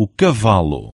o cavalo.